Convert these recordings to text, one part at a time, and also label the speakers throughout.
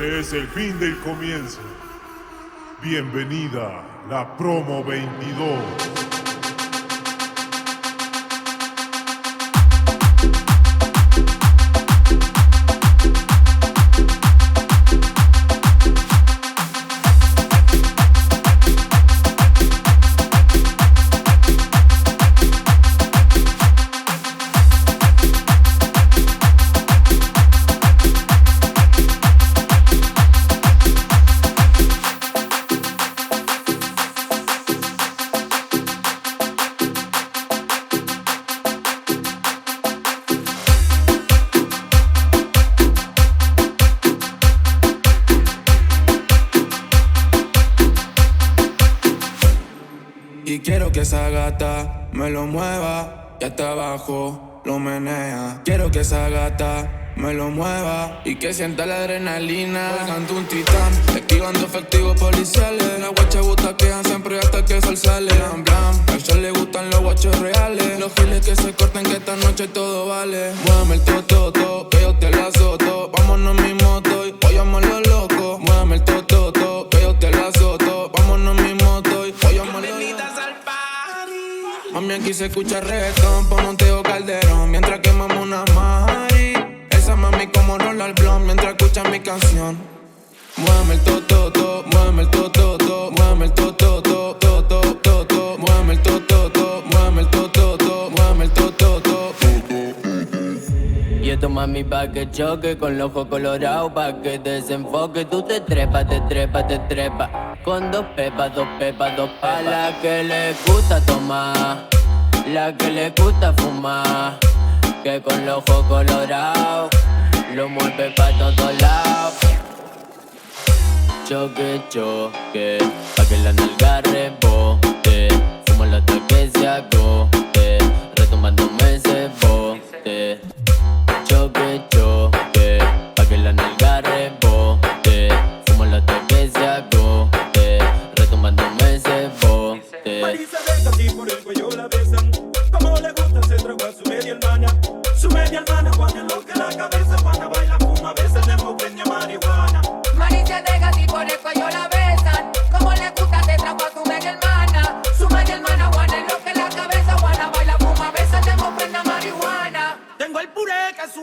Speaker 1: Es el fin del comienzo. Bienvenida, la promo 22.
Speaker 2: Que sienta la adrenalina. Canto un titán, esquivando efectivos policiales. Las guachas quedan siempre hasta que el sol sale. Blam, blam. A ella le gustan los guachos reales. Los giles que se corten que esta noche todo vale. Muéveme el toto, que yo te la azoto. Vámonos mi moto y a los Mami, aquí se escucha reggaetón, pa' Monteo Calderón, mientras quemamos una mari mami como al Blunt mientras escuchan mi canción. Muéveme el to, to, to, muéveme el to, to, to, muéveme el to, to, to, to, to, to, to, muéveme el to, to, to, muéveme el to, to, to, muéveme el to, to, to. Y esto mami pa' que choque con los ojos colorados pa' que desenfoque. Tú te trepas, te trepas, te trepas. Con dos pepas, dos pepas, dos pepas. A la que le gusta tomar, la que le gusta fumar que con los ojos colorados lo mueve pa' todos lados. Choque, choque, pa' que la nalga rebote.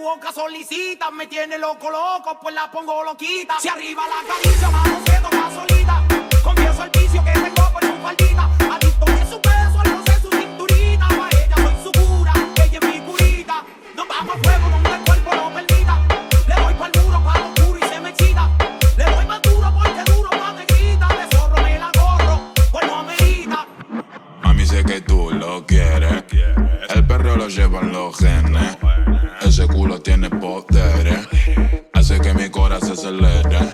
Speaker 3: Boca solicita. Me tiene loco loco pues la pongo loquita. Si arriba la caricia, mano se toca solita. Confieso el vicio que tengo por su faldita. Adicto de su peso, no sé su cinturita. Pa' ella soy su cura, ella es mi curita. Nos vamos a fuego donde el cuerpo no permita. Le doy pa'l muro, pa' lo oscuro y se me excita. Le doy más duro porque duro pa' te grita. De zorro me la corro, pues no amerita.
Speaker 4: A mí sé que tú lo quieres. El perro lo llevan los genes. Ese culo tiene poderes. Hace que mi corazón se acelere.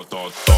Speaker 3: Тот, тот, тот.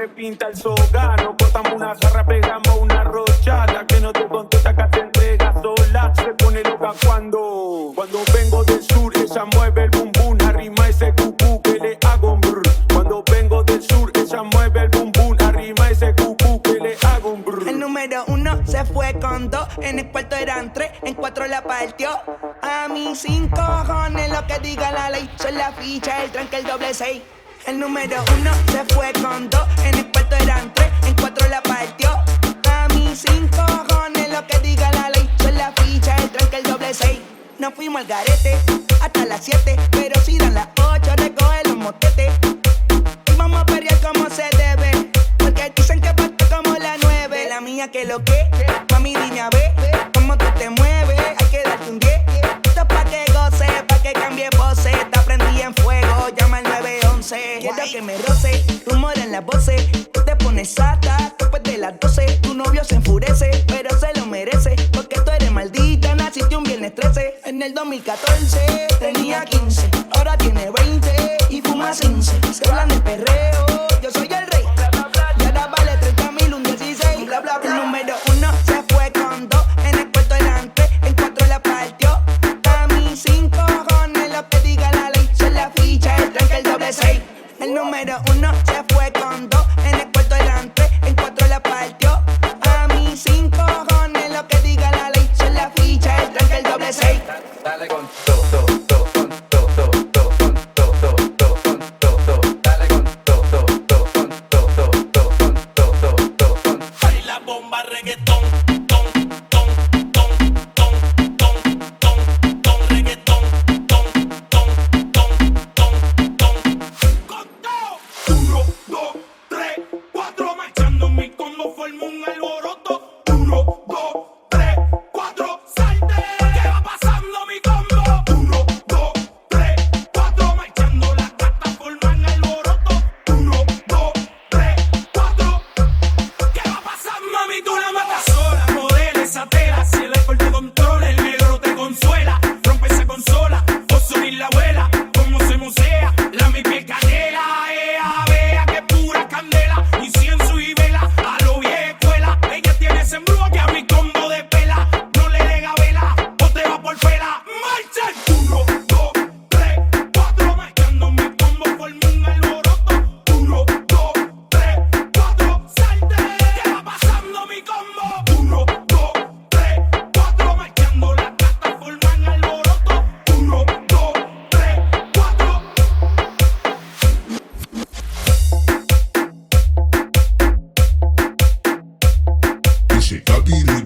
Speaker 3: Me pinta el soga. No cortamos una jarra, pegamos una rocha. La que no te contesta, que se entrega sola. Se pone loca cuando, cuando vengo del sur, ella mueve el bum bum. Arrima ese cucú que le hago un brr. Cuando vengo del sur, ella mueve el bum bum. Arrima ese cucú que le hago un brr.
Speaker 5: El número uno se fue con dos, en el cuarto eran tres, en cuatro la partió. A mí cinco cojones lo que diga la ley, son la ficha, el tranque, el doble seis. El número uno se fue con dos, en el cuarto eran tres, en cuatro la partió. A mí cinco cojones lo que diga la ley, son la ficha, el tranque, el doble seis. Nos fuimos al garete hasta las siete, pero si dan las ocho recoge los motetes. perrear como se debe. Porque dicen que parte como la nueve. La mía que lo que, mami dime a ver cómo tú te mueves. Las voces. Te pones sata después de las 12. Tu novio se enfurece, pero se lo merece. Porque tú eres maldita, naciste un viernes 13. En el 2014 tenía 15, ahora tiene 20 y fuma 15. Se hablan de perreo, yo soy el rey shit. I be the